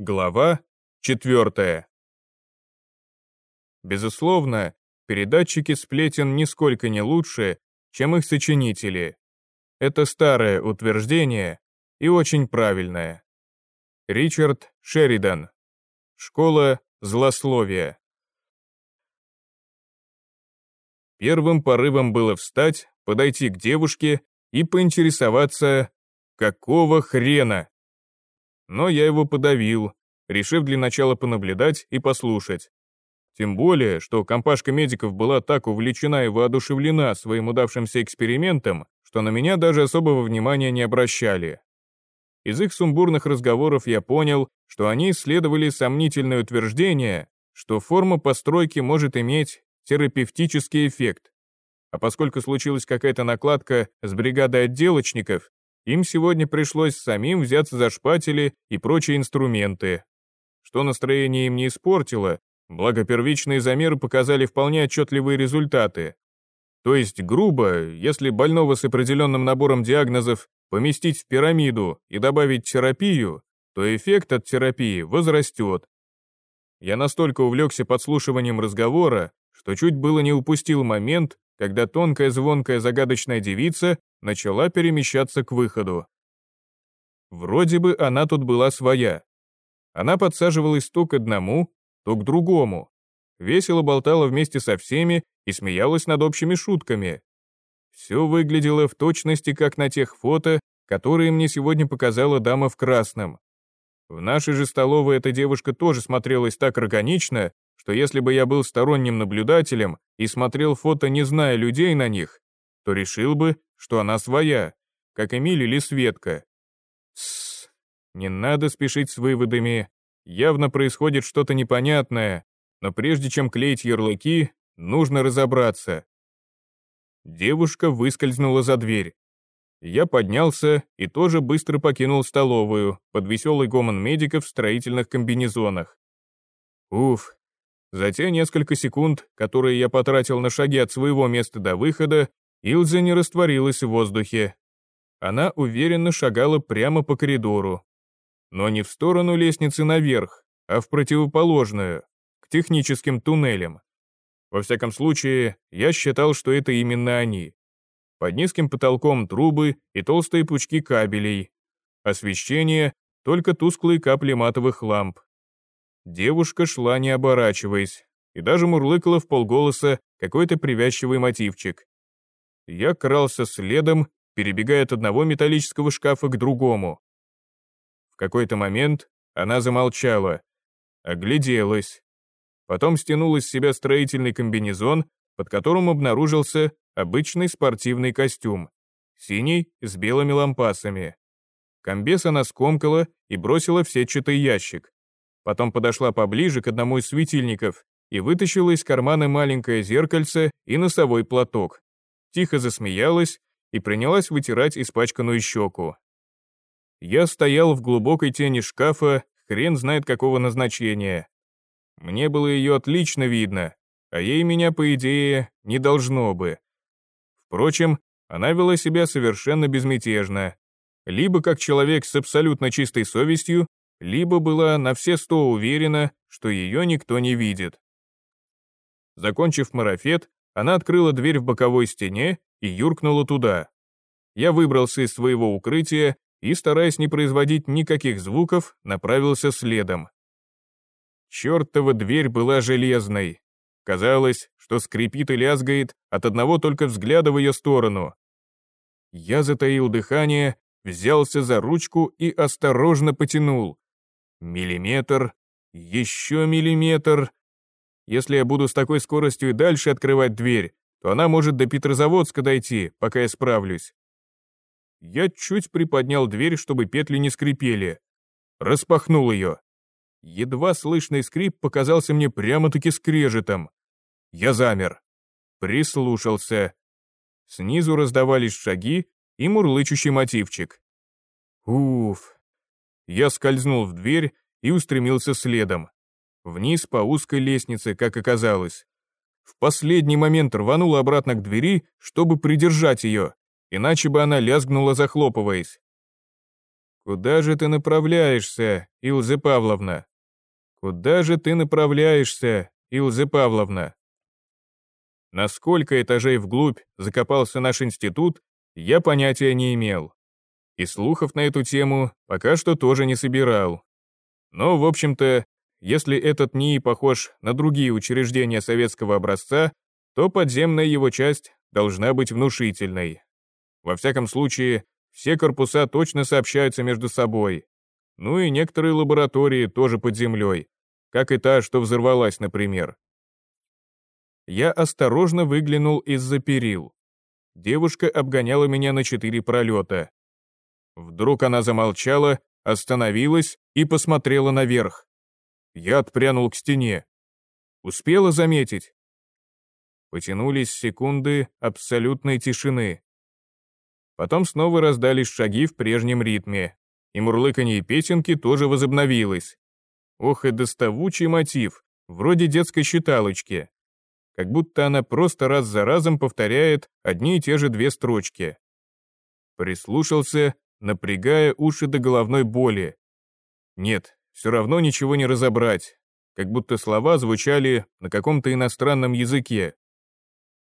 Глава 4. Безусловно, передатчики сплетен нисколько не лучше, чем их сочинители. Это старое утверждение и очень правильное. Ричард Шеридан. Школа злословия. Первым порывом было встать, подойти к девушке и поинтересоваться, какого хрена но я его подавил, решив для начала понаблюдать и послушать. Тем более, что компашка медиков была так увлечена и воодушевлена своим удавшимся экспериментом, что на меня даже особого внимания не обращали. Из их сумбурных разговоров я понял, что они исследовали сомнительное утверждение, что форма постройки может иметь терапевтический эффект. А поскольку случилась какая-то накладка с бригадой отделочников, им сегодня пришлось самим взяться за шпатели и прочие инструменты. Что настроение им не испортило, благо первичные замеры показали вполне отчетливые результаты. То есть, грубо, если больного с определенным набором диагнозов поместить в пирамиду и добавить терапию, то эффект от терапии возрастет. Я настолько увлекся подслушиванием разговора, что чуть было не упустил момент, когда тонкая звонкая загадочная девица начала перемещаться к выходу. Вроде бы она тут была своя. Она подсаживалась то к одному, то к другому, весело болтала вместе со всеми и смеялась над общими шутками. Все выглядело в точности, как на тех фото, которые мне сегодня показала дама в красном. В нашей же столовой эта девушка тоже смотрелась так органично, что если бы я был сторонним наблюдателем и смотрел фото, не зная людей на них, то решил бы, что она своя, как Эмиль или Светка. Тссс, не надо спешить с выводами. Явно происходит что-то непонятное, но прежде чем клеить ярлыки, нужно разобраться. Девушка выскользнула за дверь. Я поднялся и тоже быстро покинул столовую под веселый гомон медиков в строительных комбинезонах. Уф, за те несколько секунд, которые я потратил на шаги от своего места до выхода, Илза не растворилась в воздухе. Она уверенно шагала прямо по коридору. Но не в сторону лестницы наверх, а в противоположную, к техническим туннелям. Во всяком случае, я считал, что это именно они. Под низким потолком трубы и толстые пучки кабелей. Освещение — только тусклые капли матовых ламп. Девушка шла не оборачиваясь, и даже мурлыкала в полголоса какой-то привязчивый мотивчик. Я крался следом, перебегая от одного металлического шкафа к другому. В какой-то момент она замолчала, огляделась. Потом стянула с себя строительный комбинезон, под которым обнаружился обычный спортивный костюм, синий с белыми лампасами. Комбес она скомкала и бросила в сетчатый ящик. Потом подошла поближе к одному из светильников и вытащила из кармана маленькое зеркальце и носовой платок тихо засмеялась и принялась вытирать испачканную щеку. Я стоял в глубокой тени шкафа, хрен знает какого назначения. Мне было ее отлично видно, а ей меня, по идее, не должно бы. Впрочем, она вела себя совершенно безмятежно. Либо как человек с абсолютно чистой совестью, либо была на все сто уверена, что ее никто не видит. Закончив марафет, она открыла дверь в боковой стене и юркнула туда. Я выбрался из своего укрытия и, стараясь не производить никаких звуков, направился следом. Чёртова дверь была железной. Казалось, что скрипит и лязгает от одного только взгляда в ее сторону. Я затаил дыхание, взялся за ручку и осторожно потянул. Миллиметр, еще миллиметр, если я буду с такой скоростью и дальше открывать дверь, то она может до Петрозаводска дойти, пока я справлюсь. Я чуть приподнял дверь, чтобы петли не скрипели. Распахнул ее. Едва слышный скрип показался мне прямо-таки скрежетом. Я замер. Прислушался. Снизу раздавались шаги и мурлычущий мотивчик. Уф. Я скользнул в дверь и устремился следом. Вниз по узкой лестнице, как оказалось. В последний момент рванул обратно к двери, чтобы придержать ее, иначе бы она лязгнула, захлопываясь. Куда же ты направляешься, Илза Павловна? Куда же ты направляешься, Илза Павловна? На сколько этажей вглубь закопался наш институт, я понятия не имел. И слухов на эту тему пока что тоже не собирал. Но, в общем-то, если этот НИИ похож на другие учреждения советского образца, то подземная его часть должна быть внушительной. Во всяком случае, все корпуса точно сообщаются между собой. Ну и некоторые лаборатории тоже под землей, как и та, что взорвалась, например. Я осторожно выглянул из-за перил. Девушка обгоняла меня на четыре пролета. Вдруг она замолчала, остановилась и посмотрела наверх. Я отпрянул к стене. Успела заметить. Потянулись секунды абсолютной тишины. Потом снова раздались шаги в прежнем ритме, и мурлыканье песенки тоже возобновилось. Ох и доставучий мотив, вроде детской считалочки как будто она просто раз за разом повторяет одни и те же две строчки. Прислушался, напрягая уши до головной боли. Нет, все равно ничего не разобрать, как будто слова звучали на каком-то иностранном языке.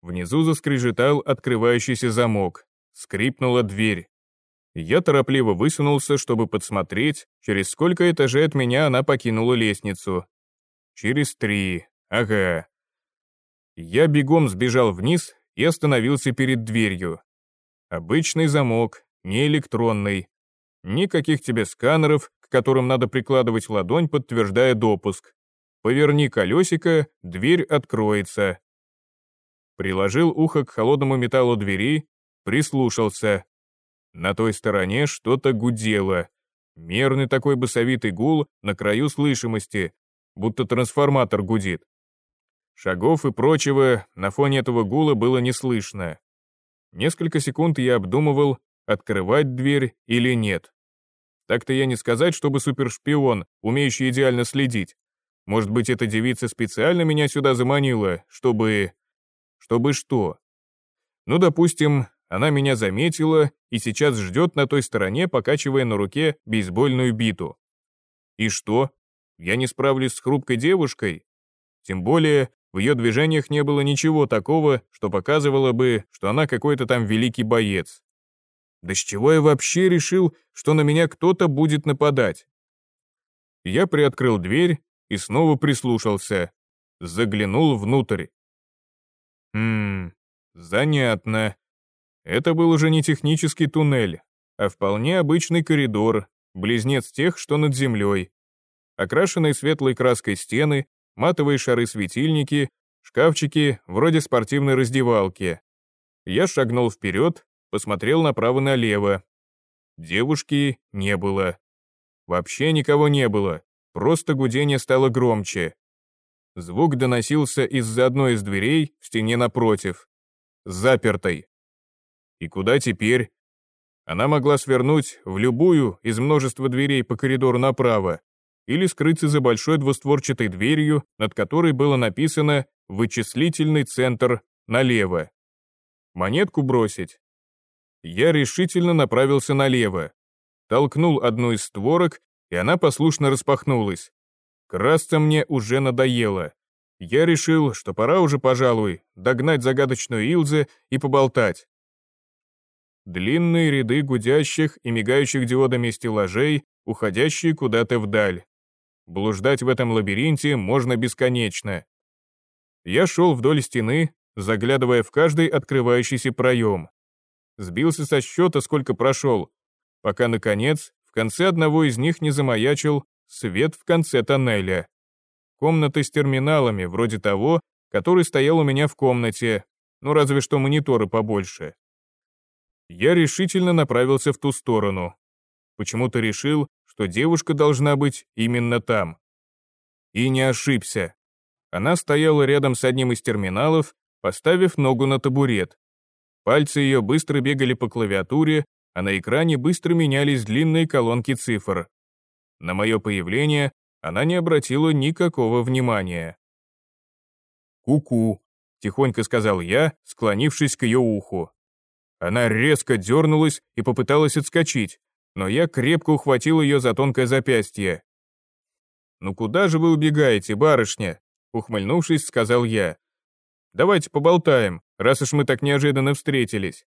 Внизу заскрежетал открывающийся замок, скрипнула дверь. Я торопливо высунулся, чтобы подсмотреть, через сколько этажей от меня она покинула лестницу. Через три, ага. Я бегом сбежал вниз и остановился перед дверью. Обычный замок, не электронный. Никаких тебе сканеров, которым надо прикладывать ладонь, подтверждая допуск. Поверни колесико, дверь откроется. Приложил ухо к холодному металлу двери, прислушался. На той стороне что-то гудело. Мерный такой басовитый гул на краю слышимости, будто трансформатор гудит. Шагов и прочего на фоне этого гула было не слышно. Несколько секунд я обдумывал, открывать дверь или нет. Так-то я не сказать, чтобы супершпион, умеющий идеально следить. Может быть, эта девица специально меня сюда заманила, чтобы... Чтобы что? Ну, допустим, она меня заметила и сейчас ждет на той стороне, покачивая на руке бейсбольную биту. И что? Я не справлюсь с хрупкой девушкой? Тем более, в ее движениях не было ничего такого, что показывало бы, что она какой-то там великий боец. Да с чего я вообще решил, что на меня кто-то будет нападать? Я приоткрыл дверь и снова прислушался. Заглянул внутрь. Хм, занятно. Это был уже не технический туннель, а вполне обычный коридор, близнец тех, что над землей. Окрашенные светлой краской стены, матовые шары-светильники, шкафчики вроде спортивной раздевалки. Я шагнул вперед, посмотрел направо-налево. Девушки не было. Вообще никого не было, просто гудение стало громче. Звук доносился из-за одной из дверей в стене напротив, запертой. И куда теперь? Она могла свернуть в любую из множества дверей по коридору направо, или скрыться за большой двустворчатой дверью, над которой было написано «Вычислительный центр налево». Монетку бросить? Я решительно направился налево. Толкнул одну из створок, и она послушно распахнулась. Красться мне уже надоело. Я решил, что пора уже, пожалуй, догнать загадочную Илзе и поболтать. Длинные ряды гудящих и мигающих диодами стеллажей, уходящие куда-то вдаль. Блуждать в этом лабиринте можно бесконечно. Я шел вдоль стены, заглядывая в каждый открывающийся проем. Сбился со счета, сколько прошел, пока, наконец, в конце одного из них не замаячил свет в конце тоннеля. Комнаты с терминалами, вроде того, который стоял у меня в комнате, ну разве что мониторы побольше. Я решительно направился в ту сторону. Почему-то решил, что девушка должна быть именно там. И не ошибся. Она стояла рядом с одним из терминалов, поставив ногу на табурет. Пальцы ее быстро бегали по клавиатуре, а на экране быстро менялись длинные колонки цифр. На мое появление она не обратила никакого внимания. «Ку-ку», — тихонько сказал я, склонившись к ее уху. Она резко дернулась и попыталась отскочить, но я крепко ухватил ее за тонкое запястье. «Ну куда же вы убегаете, барышня?» Ухмыльнувшись, сказал я. «Давайте поболтаем, раз уж мы так неожиданно встретились».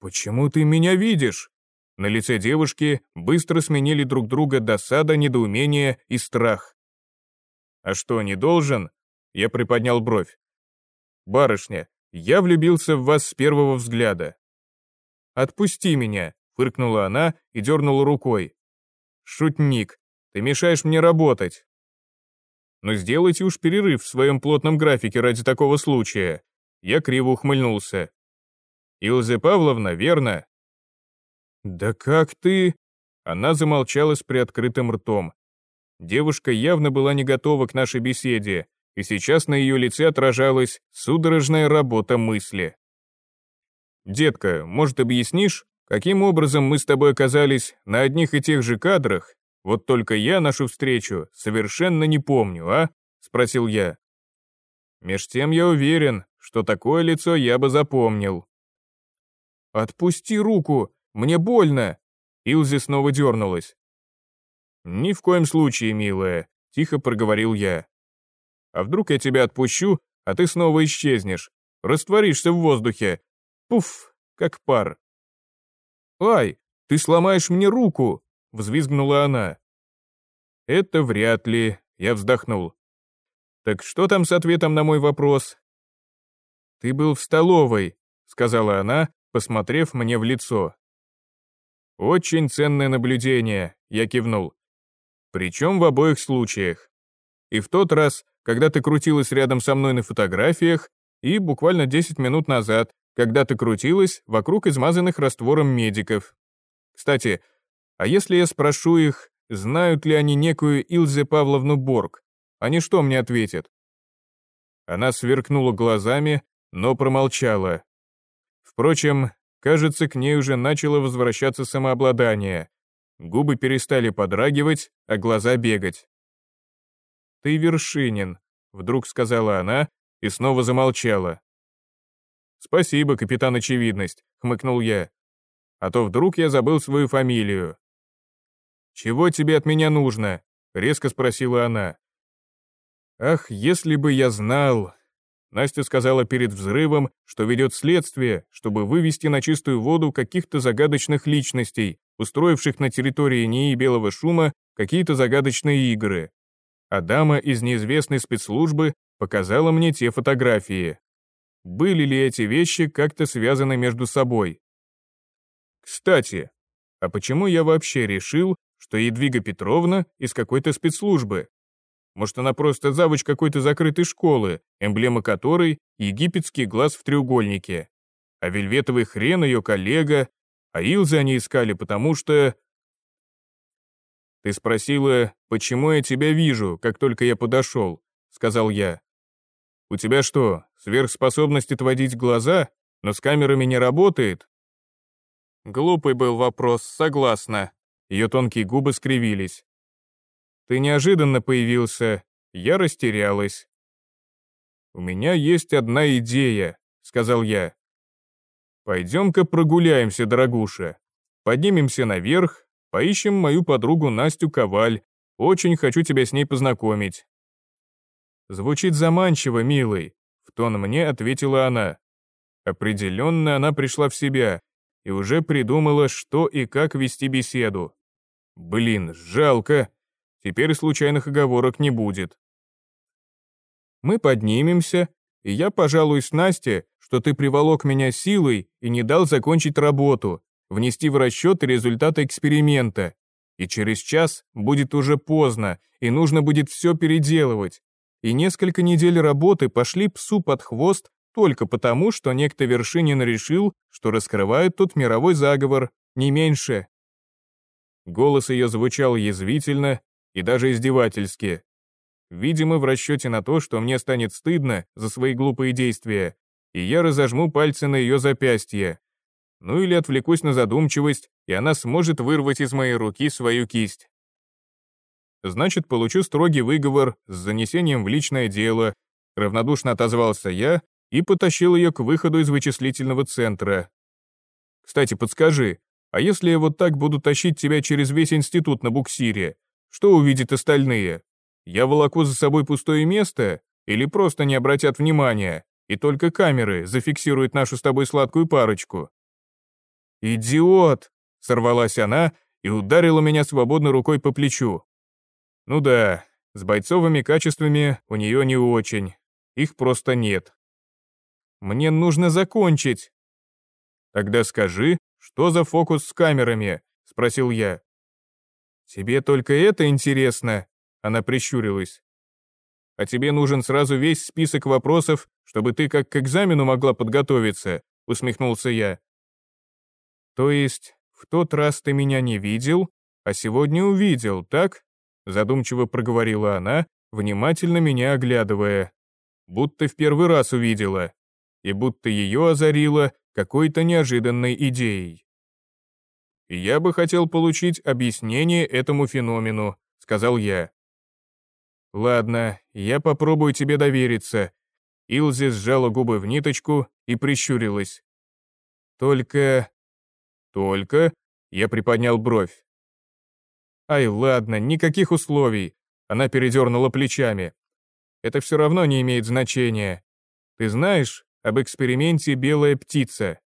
«Почему ты меня видишь?» На лице девушки быстро сменили друг друга досада, недоумение и страх. «А что, не должен?» Я приподнял бровь. «Барышня, я влюбился в вас с первого взгляда». «Отпусти меня», — фыркнула она и дернула рукой. «Шутник, ты мешаешь мне работать». «Но сделайте уж перерыв в своем плотном графике ради такого случая». Я криво ухмыльнулся. «Илза Павловна, верно?» «Да как ты...» Она замолчала с приоткрытым ртом. Девушка явно была не готова к нашей беседе, и сейчас на ее лице отражалась судорожная работа мысли. «Детка, может, объяснишь, каким образом мы с тобой оказались на одних и тех же кадрах? Вот только я нашу встречу совершенно не помню, а?» — спросил я. Меж тем я уверен, что такое лицо я бы запомнил. «Отпусти руку, мне больно!» Илзи снова дернулась. «Ни в коем случае, милая», — тихо проговорил я. «А вдруг я тебя отпущу, а ты снова исчезнешь, растворишься в воздухе. Пуф, как пар». «Ай, ты сломаешь мне руку!» — взвизгнула она. «Это вряд ли», — я вздохнул. «Так что там с ответом на мой вопрос?» «Ты был в столовой», — сказала она, посмотрев мне в лицо. «Очень ценное наблюдение», — я кивнул. Причем в обоих случаях. И в тот раз, когда ты крутилась рядом со мной на фотографиях, и буквально 10 минут назад, когда ты крутилась вокруг измазанных раствором медиков. Кстати, а если я спрошу их, знают ли они некую Илзе Павловну Борг, они что мне ответят? Она сверкнула глазами, но промолчала. Впрочем, кажется, к ней уже начало возвращаться самообладание, Губы перестали подрагивать, а глаза бегать. «Ты Вершинин», — вдруг сказала она и снова замолчала. «Спасибо, капитан Очевидность», — хмыкнул я. «А то вдруг я забыл свою фамилию». «Чего тебе от меня нужно?» — резко спросила она. «Ах, если бы я знал!» Настя сказала перед взрывом, что ведет следствие, чтобы вывести на чистую воду каких-то загадочных личностей, устроивших на территории НИИ Белого Шума какие-то загадочные игры. А дама из неизвестной спецслужбы показала мне те фотографии. Были ли эти вещи как-то связаны между собой? Кстати, а почему я вообще решил, что Едвига Петровна из какой-то спецслужбы? Может, она просто завуч какой-то закрытой школы, эмблема которой — египетский глаз в треугольнике. А вельветовый хрен ее коллега, а Илзы они искали, потому что... «Ты спросила, почему я тебя вижу, как только я подошел», — сказал я. «У тебя что, сверхспособность отводить глаза, но с камерами не работает?» Глупый был вопрос, согласна. Ее тонкие губы скривились. «Ты неожиданно появился, я растерялась». «У меня есть одна идея», — сказал я. Пойдем-ка прогуляемся, дорогуша. Поднимемся наверх, поищем мою подругу Настю Коваль. Очень хочу тебя с ней познакомить». «Звучит заманчиво, милый», — в тон мне ответила она. Определенно она пришла в себя и уже придумала, что и как вести беседу. Блин, жалко. Теперь случайных оговорок не будет. Мы поднимемся, и я пожалуюсь Насте, что ты приволок меня силой и не дал закончить работу, внести в расчет результаты эксперимента. И через час будет уже поздно, и нужно будет все переделывать. И несколько недель работы пошли псу под хвост только потому, что некто Вершинин решил, что раскрывает тут мировой заговор, не меньше. Голос ее звучал язвительно и даже издевательски. Видимо, в расчете на то, что мне станет стыдно за свои глупые действия, и я разожму пальцы на ее запястье. Ну или отвлекусь на задумчивость, и она сможет вырвать из моей руки свою кисть. Значит, получу строгий выговор с занесением в личное дело, равнодушно отозвался я и потащил ее к выходу из вычислительного центра. Кстати, подскажи, А если я вот так буду тащить тебя через весь институт на буксире? Что увидят остальные? Я волоку за собой пустое место? Или просто не обратят внимания, и только камеры зафиксируют нашу с тобой сладкую парочку?» «Идиот!» — сорвалась она и ударила меня свободной рукой по плечу. «Ну да, с бойцовыми качествами у нее не очень, их просто нет. Мне нужно закончить!» «Тогда скажи, что за фокус с камерами?» — спросил я. «Тебе только это интересно?» — она прищурилась. «А тебе нужен сразу весь список вопросов, чтобы ты как к экзамену могла подготовиться», — усмехнулся я. «То есть, в тот раз ты меня не видел, а сегодня увидел, так?» Задумчиво проговорила она, внимательно меня оглядывая. Будто в первый раз увидела. И будто ее озарило какой-то неожиданной идеей. «Я бы хотел получить объяснение этому феномену», — сказал я. «Ладно, я попробую тебе довериться». Илзи сжала губы в ниточку и прищурилась. «Только...» «Только?» — я приподнял бровь. «Ай, ладно, никаких условий», — она передернула плечами. «Это все равно не имеет значения. Ты знаешь об эксперименте «Белая птица»?»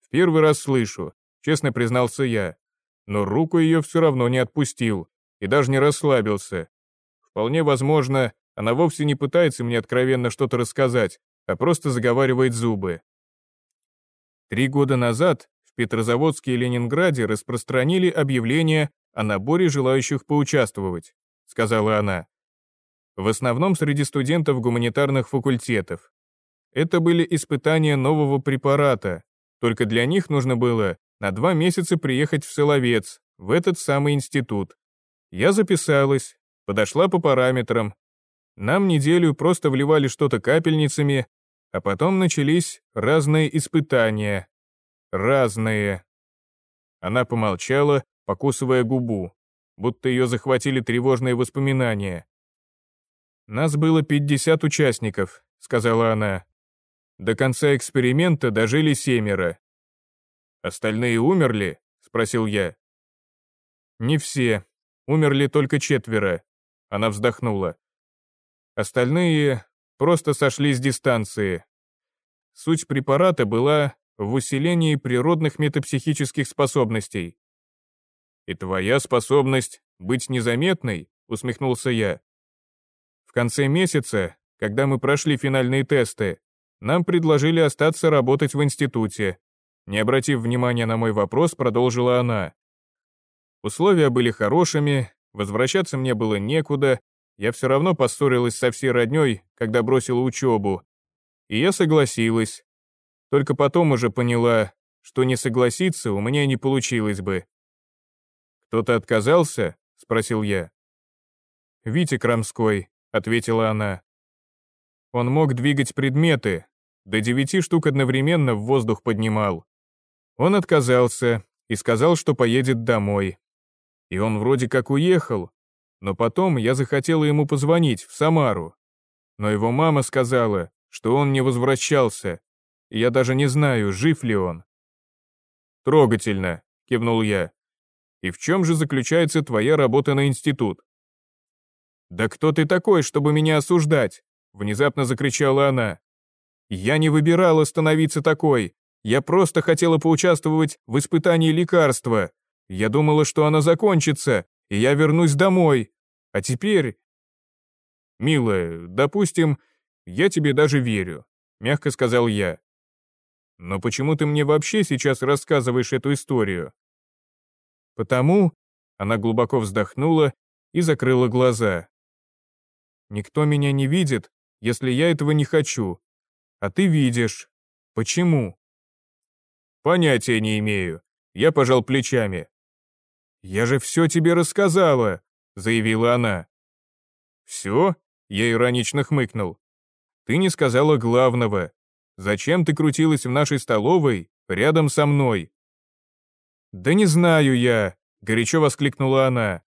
«В первый раз слышу честно признался я. Но руку ее все равно не отпустил и даже не расслабился. Вполне возможно, она вовсе не пытается мне откровенно что-то рассказать, а просто заговаривает зубы. Три года назад в Петрозаводске и Ленинграде распространили объявление о наборе желающих поучаствовать, сказала она. В основном среди студентов гуманитарных факультетов. Это были испытания нового препарата, только для них нужно было на два месяца приехать в Соловец, в этот самый институт. Я записалась, подошла по параметрам. Нам неделю просто вливали что-то капельницами, а потом начались разные испытания. Разные. Она помолчала, покусывая губу, будто ее захватили тревожные воспоминания. «Нас было 50 участников», — сказала она. До конца эксперимента дожили семеро. «Остальные умерли?» — спросил я. «Не все. Умерли только четверо». Она вздохнула. Остальные просто сошли с дистанции. Суть препарата была в усилении природных метапсихических способностей. «И твоя способность быть незаметной?» — усмехнулся я. В конце месяца, когда мы прошли финальные тесты, нам предложили остаться работать в институте. Не обратив внимания на мой вопрос, продолжила она. Условия были хорошими, возвращаться мне было некуда, я все равно поссорилась со всей родней, когда бросила учебу. И я согласилась. Только потом уже поняла, что не согласиться у меня не получилось бы. «Кто-то отказался?» — спросил я. «Витя Крамской», — ответила она. Он мог двигать предметы, до девяти штук одновременно в воздух поднимал. Он отказался и сказал, что поедет домой. И он вроде как уехал, но потом я захотела ему позвонить в Самару. Но его мама сказала, что он не возвращался, и я даже не знаю, жив ли он. «Трогательно», — кивнул я. «И в чем же заключается твоя работа на институт?» «Да кто ты такой, чтобы меня осуждать?» — внезапно закричала она. «Я не выбирала становиться такой, я просто хотела поучаствовать в испытании лекарства. Я думала, что оно закончится, и я вернусь домой. А теперь... «Милая, допустим, я тебе даже верю», — мягко сказал я. «Но почему ты мне вообще сейчас рассказываешь эту историю?» «Потому...» — она глубоко вздохнула и закрыла глаза. «Никто меня не видит, если я этого не хочу. А ты видишь. Почему?» Понятия не имею. Я пожал плечами. Я же все тебе рассказала, заявила она. Все? Я иронично хмыкнул. Ты не сказала главного. Зачем ты крутилась в нашей столовой рядом со мной? Да не знаю я, горячо воскликнула она.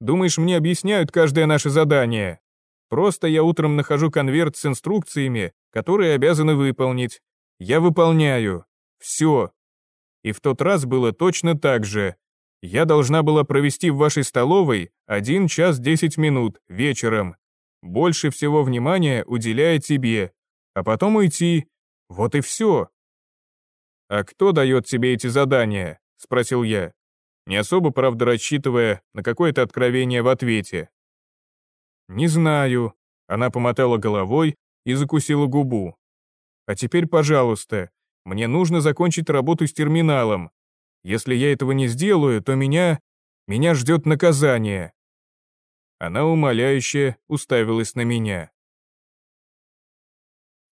Думаешь, мне объясняют каждое наше задание? Просто я утром нахожу конверт с инструкциями, которые обязаны выполнить. Я выполняю. Все. И в тот раз было точно так же. Я должна была провести в вашей столовой 1 час 10 минут вечером. Больше всего внимания уделяя тебе. А потом уйти. Вот и все. «А кто дает тебе эти задания?» — спросил я, не особо, правда, рассчитывая на какое-то откровение в ответе. «Не знаю», — она помотала головой и закусила губу. «А теперь, пожалуйста, мне нужно закончить работу с терминалом. Если я этого не сделаю, то меня... меня ждет наказание». Она умоляюще уставилась на меня.